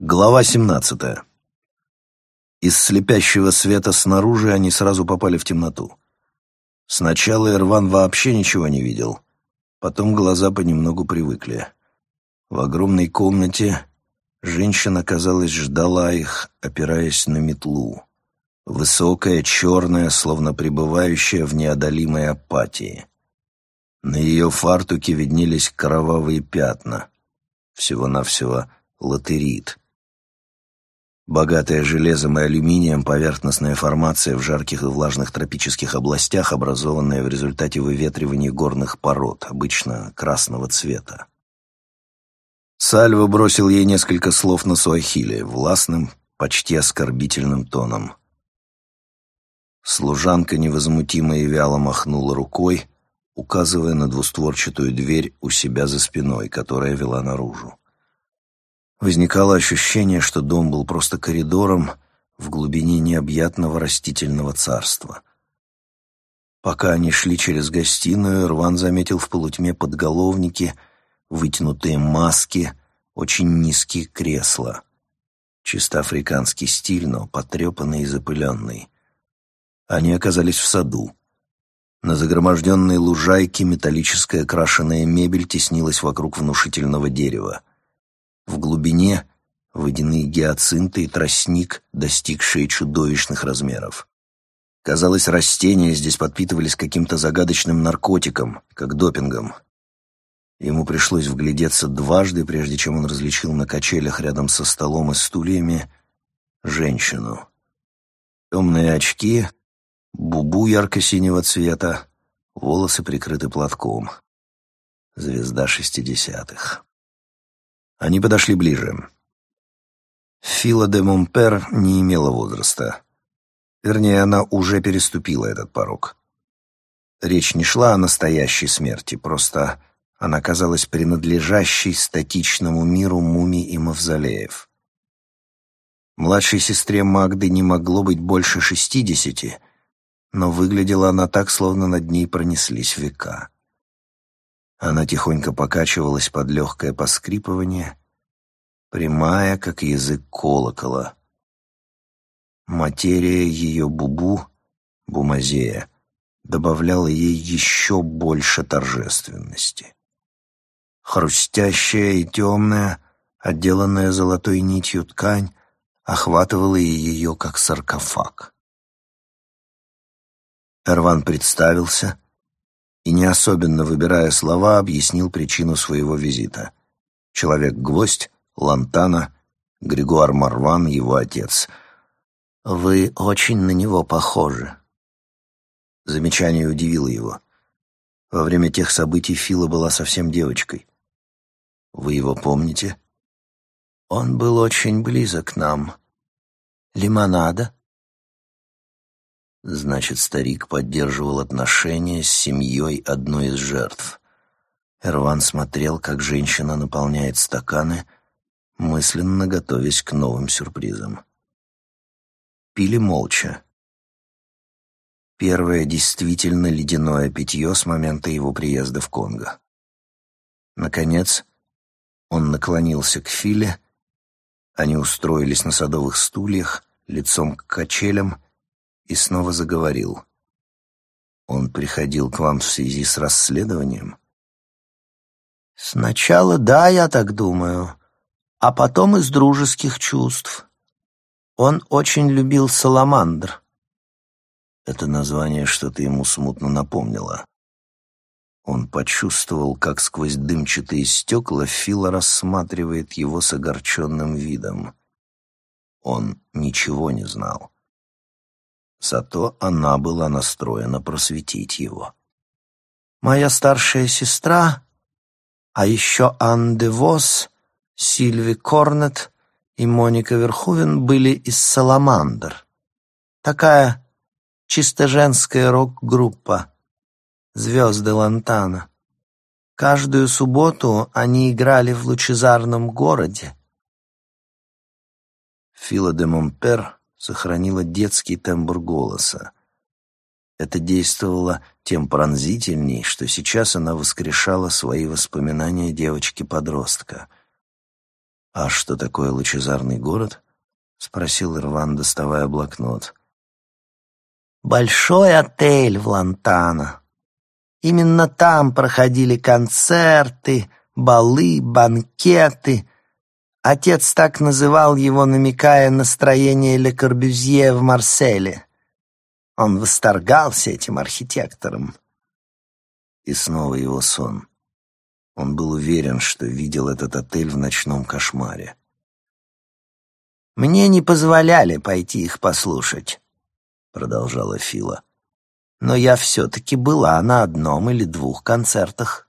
Глава 17. Из слепящего света снаружи они сразу попали в темноту. Сначала Ирван вообще ничего не видел, потом глаза понемногу привыкли. В огромной комнате женщина, казалось, ждала их, опираясь на метлу. Высокая, черная, словно пребывающая в неодолимой апатии. На ее фартуке виднелись кровавые пятна. Всего-навсего латерит — Богатая железом и алюминием поверхностная формация в жарких и влажных тропических областях, образованная в результате выветривания горных пород, обычно красного цвета. Сальва бросил ей несколько слов на суахиле, властным, почти оскорбительным тоном. Служанка невозмутимо и вяло махнула рукой, указывая на двустворчатую дверь у себя за спиной, которая вела наружу. Возникало ощущение, что дом был просто коридором в глубине необъятного растительного царства. Пока они шли через гостиную, Рван заметил в полутьме подголовники, вытянутые маски, очень низкие кресла. Чисто африканский стиль, но потрепанный и запыленный. Они оказались в саду. На загроможденной лужайке металлическая крашеная мебель теснилась вокруг внушительного дерева. В глубине — водяные гиацинты и тростник, достигшие чудовищных размеров. Казалось, растения здесь подпитывались каким-то загадочным наркотиком, как допингом. Ему пришлось вглядеться дважды, прежде чем он различил на качелях рядом со столом и стульями женщину. Темные очки, бубу ярко-синего цвета, волосы прикрыты платком. Звезда шестидесятых. Они подошли ближе. Фила де Монпер не имела возраста. Вернее, она уже переступила этот порог. Речь не шла о настоящей смерти, просто она казалась принадлежащей статичному миру мумий и мавзолеев. Младшей сестре Магды не могло быть больше шестидесяти, но выглядела она так, словно над ней пронеслись века. Она тихонько покачивалась под легкое поскрипывание, прямая, как язык колокола. Материя ее бубу, бумазея, добавляла ей еще больше торжественности. Хрустящая и темная, отделанная золотой нитью ткань, охватывала ее, как саркофаг. Эрван представился — и, не особенно выбирая слова, объяснил причину своего визита. Человек-гвоздь, Лантана, Григуар Марван, его отец. «Вы очень на него похожи». Замечание удивило его. Во время тех событий Фила была совсем девочкой. «Вы его помните?» «Он был очень близок к нам. Лимонада?» Значит, старик поддерживал отношения с семьей одной из жертв. Эрван смотрел, как женщина наполняет стаканы, мысленно готовясь к новым сюрпризам. Пили молча. Первое действительно ледяное питье с момента его приезда в Конго. Наконец, он наклонился к Филе, они устроились на садовых стульях, лицом к качелям — и снова заговорил. «Он приходил к вам в связи с расследованием?» «Сначала да, я так думаю, а потом из дружеских чувств. Он очень любил саламандр». Это название что-то ему смутно напомнило. Он почувствовал, как сквозь дымчатые стекла Фила рассматривает его с огорченным видом. Он ничего не знал. Зато она была настроена просветить его. «Моя старшая сестра, а еще Ан де Вос, Сильви Корнет и Моника Верхувен были из «Саламандр». Такая чисто женская рок-группа «Звезды Лантана». Каждую субботу они играли в лучезарном городе. Фила де Монпер сохранила детский тембр голоса. Это действовало тем пронзительней, что сейчас она воскрешала свои воспоминания девочки-подростка. «А что такое лучезарный город?» — спросил Ирван, доставая блокнот. «Большой отель в Лантано. Именно там проходили концерты, балы, банкеты. Отец так называл его, намекая на строение в Марселе. Он восторгался этим архитектором. И снова его сон. Он был уверен, что видел этот отель в ночном кошмаре. «Мне не позволяли пойти их послушать», — продолжала Фила. «Но я все-таки была на одном или двух концертах.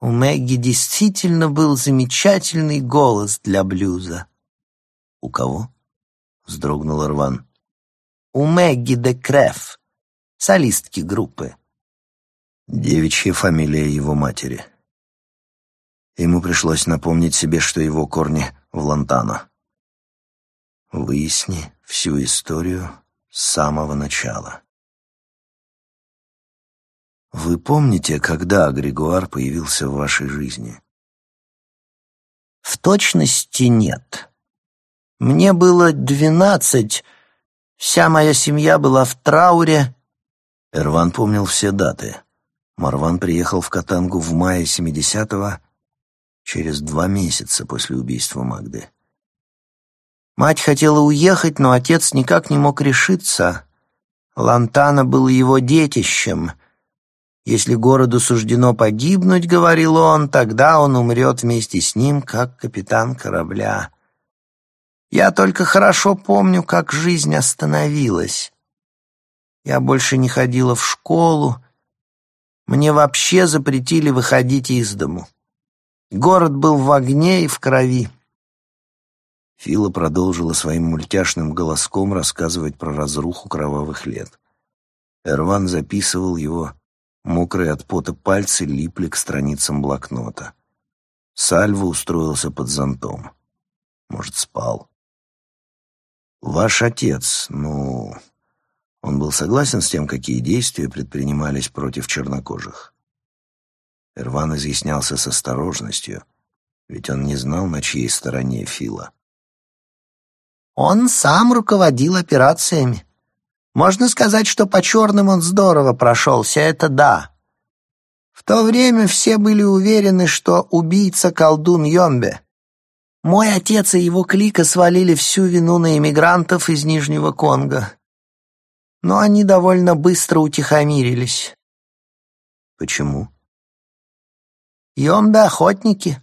У Мэгги действительно был замечательный голос для блюза». «У кого?» — вздрогнул Рван. «У Мэгги де Креф, солистки группы». Девичья фамилия его матери. Ему пришлось напомнить себе, что его корни в Лантано. Выясни всю историю с самого начала. Вы помните, когда Григуар появился в вашей жизни? В точности нет. Мне было двенадцать, вся моя семья была в трауре. Эрван помнил все даты. Марван приехал в Катангу в мае 70-го, через два месяца после убийства Магды. Мать хотела уехать, но отец никак не мог решиться. Лантана был его детищем. Если городу суждено погибнуть, говорил он, тогда он умрет вместе с ним, как капитан корабля. Я только хорошо помню, как жизнь остановилась. Я больше не ходила в школу, мне вообще запретили выходить из дому. Город был в огне и в крови. Фила продолжила своим мультяшным голоском рассказывать про разруху кровавых лет. Эрван записывал его, мокрые от пота пальцы липли к страницам блокнота. Сальва устроился под зонтом. Может, спал. «Ваш отец, ну, он был согласен с тем, какие действия предпринимались против чернокожих. Ирван изъяснялся с осторожностью, ведь он не знал, на чьей стороне Фила. Он сам руководил операциями. Можно сказать, что по черным он здорово прошелся, это да. В то время все были уверены, что убийца колдун Йомбе. Мой отец и его клика свалили всю вину на иммигрантов из Нижнего Конго но они довольно быстро утихомирились. Почему? Йомбе-охотники.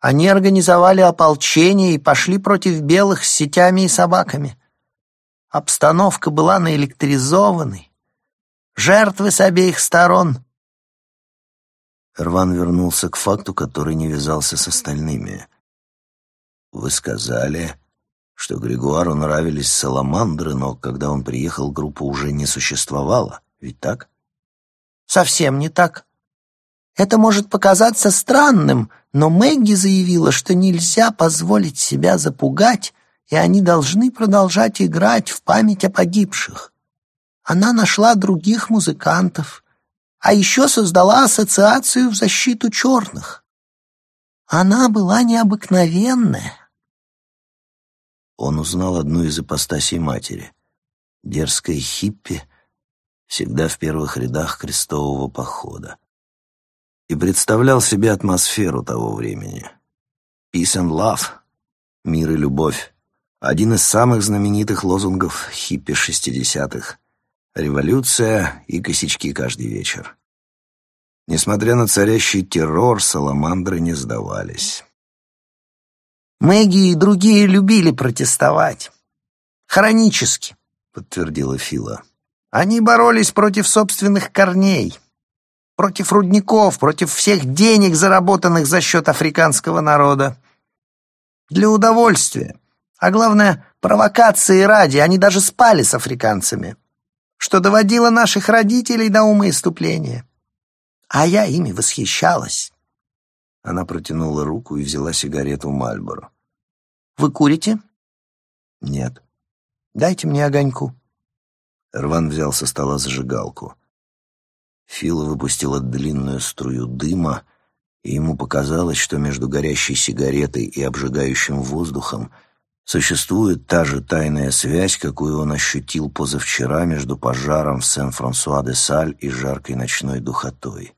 Они организовали ополчение и пошли против белых с сетями и собаками. Обстановка была наэлектризованной. Жертвы с обеих сторон. Рван вернулся к факту, который не вязался с остальными. «Вы сказали, что Григуару нравились саламандры, но когда он приехал, группа уже не существовала. Ведь так? Совсем не так. Это может показаться странным, но Мэгги заявила, что нельзя позволить себя запугать, и они должны продолжать играть в память о погибших. Она нашла других музыкантов, а еще создала ассоциацию в защиту черных. Она была необыкновенная. Он узнал одну из ипостасей матери. Дерзкая хиппи, всегда в первых рядах крестового похода. И представлял себе атмосферу того времени. «Peace and love» — «Мир и любовь» — один из самых знаменитых лозунгов хиппи шестидесятых. Революция и косячки каждый вечер. Несмотря на царящий террор, саламандры не сдавались. Мэгги и другие любили протестовать. Хронически, подтвердила Фила. Они боролись против собственных корней, против рудников, против всех денег, заработанных за счет африканского народа. Для удовольствия, а главное, провокации ради, они даже спали с африканцами, что доводило наших родителей до ума иступления. А я ими восхищалась. Она протянула руку и взяла сигарету Мальборо. «Вы курите?» «Нет». «Дайте мне огоньку». Рван взял со стола зажигалку. Фила выпустила длинную струю дыма, и ему показалось, что между горящей сигаретой и обжигающим воздухом существует та же тайная связь, какую он ощутил позавчера между пожаром в Сен-Франсуа-де-Саль и жаркой ночной духотой.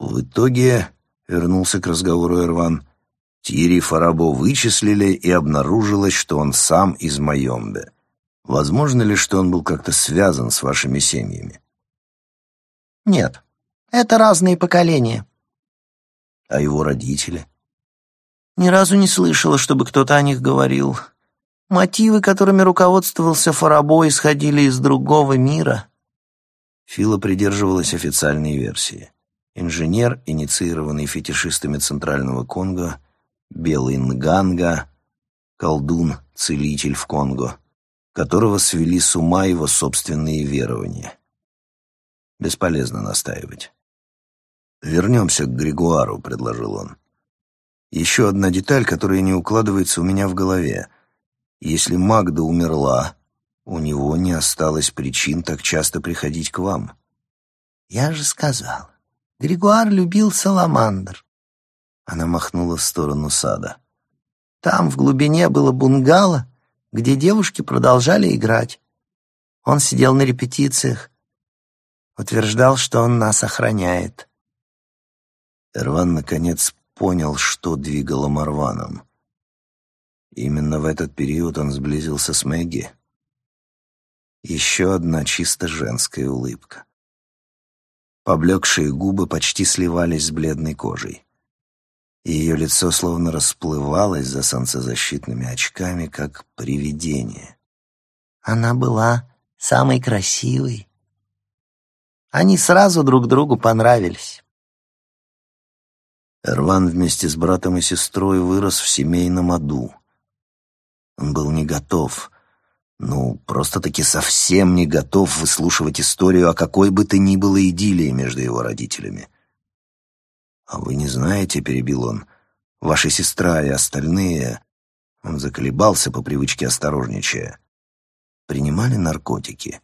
В итоге, вернулся к разговору Эрван, Тири Фарабо вычислили и обнаружилось, что он сам из Майомбе. Возможно ли, что он был как-то связан с вашими семьями? Нет, это разные поколения. А его родители? Ни разу не слышала, чтобы кто-то о них говорил. Мотивы, которыми руководствовался Фарабо, исходили из другого мира. Фила придерживалась официальной версии. Инженер, инициированный фетишистами Центрального Конго, белый Нганга, колдун, целитель в Конго, которого свели с ума его собственные верования. Бесполезно настаивать. «Вернемся к Григуару», — предложил он. «Еще одна деталь, которая не укладывается у меня в голове. Если Магда умерла, у него не осталось причин так часто приходить к вам». «Я же сказал, Григуар любил саламандр». Она махнула в сторону сада. «Там в глубине было бунгало, где девушки продолжали играть. Он сидел на репетициях, утверждал, что он нас охраняет. Эрван наконец понял, что двигало Марваном. Именно в этот период он сблизился с Мэгги. Еще одна чисто женская улыбка. Поблекшие губы почти сливались с бледной кожей. Ее лицо словно расплывалось за солнцезащитными очками, как привидение. Она была самой красивой. Они сразу друг другу понравились. Эрван вместе с братом и сестрой вырос в семейном аду. Он был не готов, ну, просто-таки совсем не готов выслушивать историю о какой бы то ни было идиллии между его родителями. «А вы не знаете», — перебил он, — «ваша сестра и остальные...» Он заколебался по привычке осторожничая. «Принимали наркотики».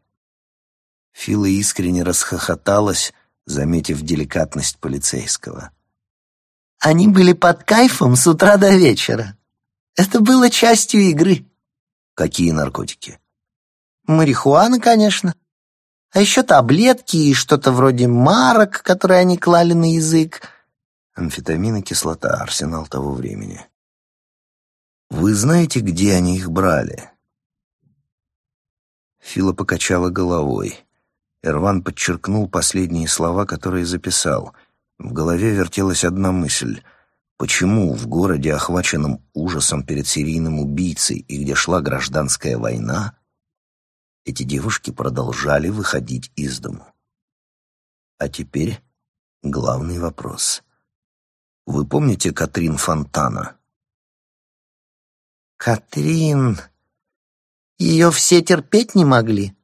Фила искренне расхохоталась, заметив деликатность полицейского. Они были под кайфом с утра до вечера. Это было частью игры. Какие наркотики? Марихуана, конечно. А еще таблетки и что-то вроде марок, которые они клали на язык. Амфетамин и кислота, арсенал того времени. Вы знаете, где они их брали? Фила покачала головой. Эрван подчеркнул последние слова, которые записал — в голове вертелась одна мысль. Почему в городе, охваченном ужасом перед серийным убийцей и где шла гражданская война, эти девушки продолжали выходить из дому? А теперь главный вопрос. Вы помните Катрин Фонтана? Катрин... Ее все терпеть не могли?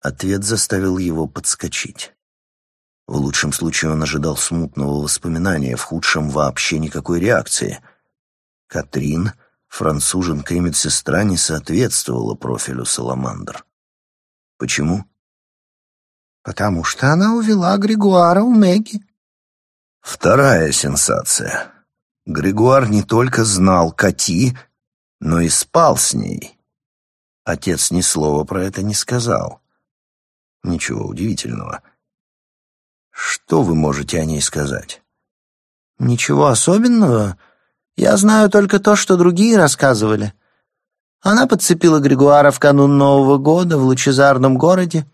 Ответ заставил его подскочить. В лучшем случае он ожидал смутного воспоминания, в худшем вообще никакой реакции. Катрин, француженка и медсестра, не соответствовала профилю Саламандр. Почему? Потому что она увела Григуара у Мэгги. Вторая сенсация. Григуар не только знал Кати, но и спал с ней. Отец ни слова про это не сказал. Ничего удивительного. Что вы можете о ней сказать? Ничего особенного. Я знаю только то, что другие рассказывали. Она подцепила Григуара в канун Нового года в лучезарном городе.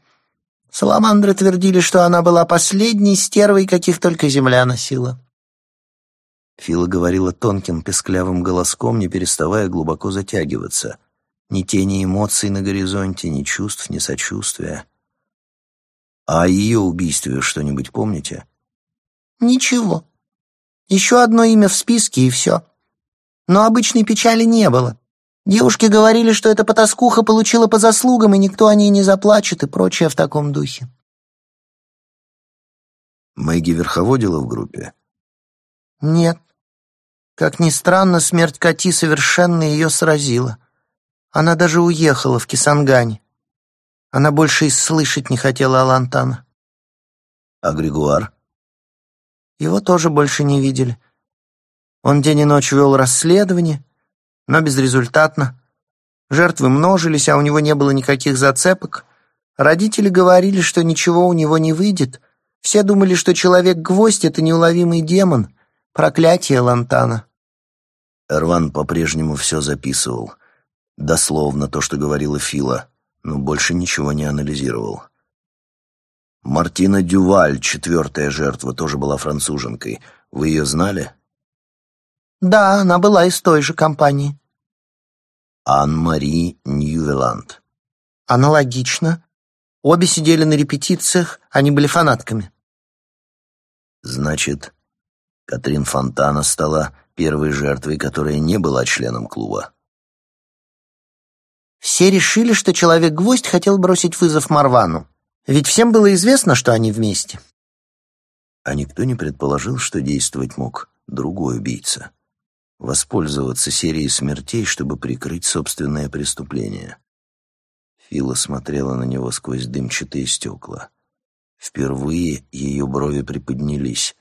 Саламандры твердили, что она была последней стервой, каких только земля носила. Фила говорила тонким, песклявым голоском, не переставая глубоко затягиваться. Ни тени эмоций на горизонте, ни чувств, ни сочувствия. А о ее убийстве что-нибудь помните? Ничего. Еще одно имя в списке, и все. Но обычной печали не было. Девушки говорили, что эта потаскуха получила по заслугам, и никто о ней не заплачет, и прочее в таком духе. Мэгги верховодила в группе? Нет. Как ни странно, смерть Кати совершенно ее сразила. Она даже уехала в Кисангань. Она больше и слышать не хотела о Лантана. А Григуар? Его тоже больше не видели. Он день и ночь вел расследование, но безрезультатно. Жертвы множились, а у него не было никаких зацепок. Родители говорили, что ничего у него не выйдет. Все думали, что человек-гвоздь — это неуловимый демон, проклятие Лантана. Эрван по-прежнему все записывал. Дословно то, что говорила Фила, но больше ничего не анализировал. Мартина Дюваль, четвертая жертва, тоже была француженкой. Вы ее знали? Да, она была из той же компании. Ан-Мари Ньювеланд. Аналогично. Обе сидели на репетициях, они были фанатками. Значит, Катрин Фонтана стала первой жертвой, которая не была членом клуба. Все решили, что Человек-гвоздь хотел бросить вызов Марвану. Ведь всем было известно, что они вместе. А никто не предположил, что действовать мог другой убийца. Воспользоваться серией смертей, чтобы прикрыть собственное преступление. Фила смотрела на него сквозь дымчатые стекла. Впервые ее брови приподнялись.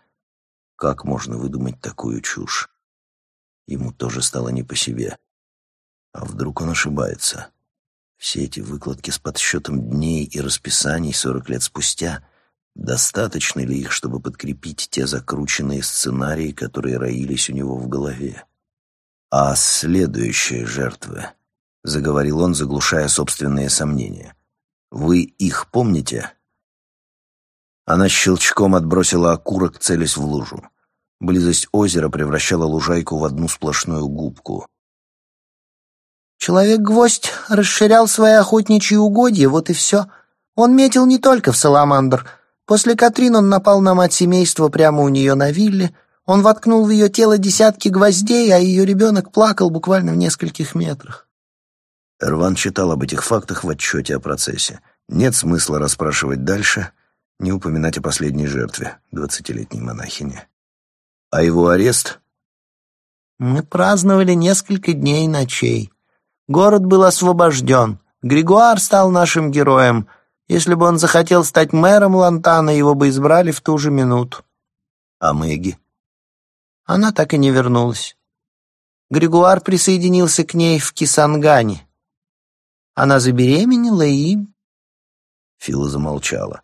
Как можно выдумать такую чушь? Ему тоже стало не по себе. А вдруг он ошибается? Все эти выкладки с подсчетом дней и расписаний сорок лет спустя, достаточно ли их, чтобы подкрепить те закрученные сценарии, которые роились у него в голове? А следующие жертвы, — заговорил он, заглушая собственные сомнения. «Вы их помните?» Она щелчком отбросила окурок, целясь в лужу. Близость озера превращала лужайку в одну сплошную губку. Человек-гвоздь расширял свои охотничьи угодья, вот и все. Он метил не только в Саламандр. После Катрин он напал на мать семейства прямо у нее на вилле. Он воткнул в ее тело десятки гвоздей, а ее ребенок плакал буквально в нескольких метрах. Эрван читал об этих фактах в отчете о процессе. Нет смысла расспрашивать дальше, не упоминать о последней жертве, двадцатилетней монахине. А его арест? Мы праздновали несколько дней и ночей. Город был освобожден. Григуар стал нашим героем. Если бы он захотел стать мэром Лантана, его бы избрали в ту же минуту. А Мэгги? Она так и не вернулась. Григуар присоединился к ней в Кисангане. Она забеременела и... Фила замолчала.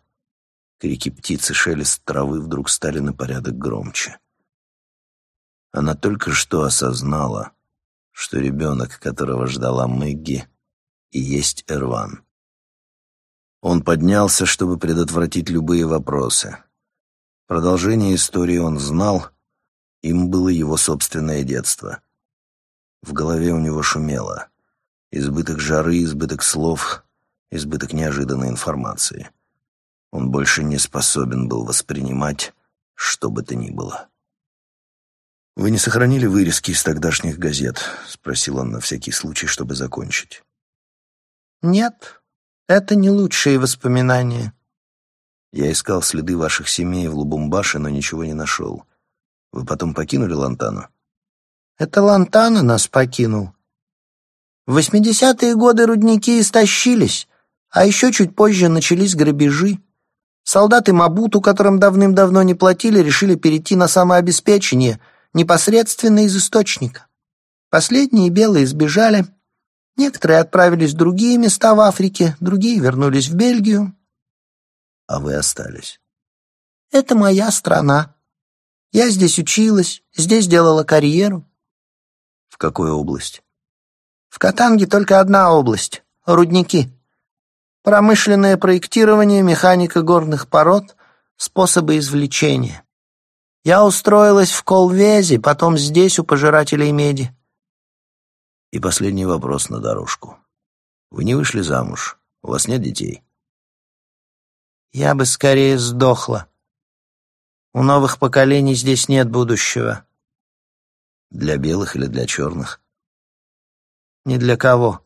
Крики птицы, шелест травы вдруг стали на порядок громче. Она только что осознала, что ребенок, которого ждала Мэгги, и есть Эрван. Он поднялся, чтобы предотвратить любые вопросы. Продолжение истории он знал, им было его собственное детство. В голове у него шумело. Избыток жары, избыток слов, избыток неожиданной информации. Он больше не способен был воспринимать что бы то ни было. «Вы не сохранили вырезки из тогдашних газет?» — спросил он на всякий случай, чтобы закончить. «Нет, это не лучшие воспоминания». «Я искал следы ваших семей в Лубумбаше, но ничего не нашел. Вы потом покинули Лантану?» «Это Лантана нас покинул. В восьмидесятые годы рудники истощились, а еще чуть позже начались грабежи. Солдаты Мабуту, которым давным-давно не платили, решили перейти на самообеспечение — непосредственно из источника. Последние белые сбежали, некоторые отправились в другие места в Африке, другие вернулись в Бельгию. А вы остались? Это моя страна. Я здесь училась, здесь делала карьеру. В какой области? В Катанге только одна область — рудники. Промышленное проектирование, механика горных пород, способы извлечения. Я устроилась в Колвезе, потом здесь, у пожирателей меди. И последний вопрос на дорожку. Вы не вышли замуж, у вас нет детей? Я бы скорее сдохла. У новых поколений здесь нет будущего. Для белых или для черных? Ни для кого.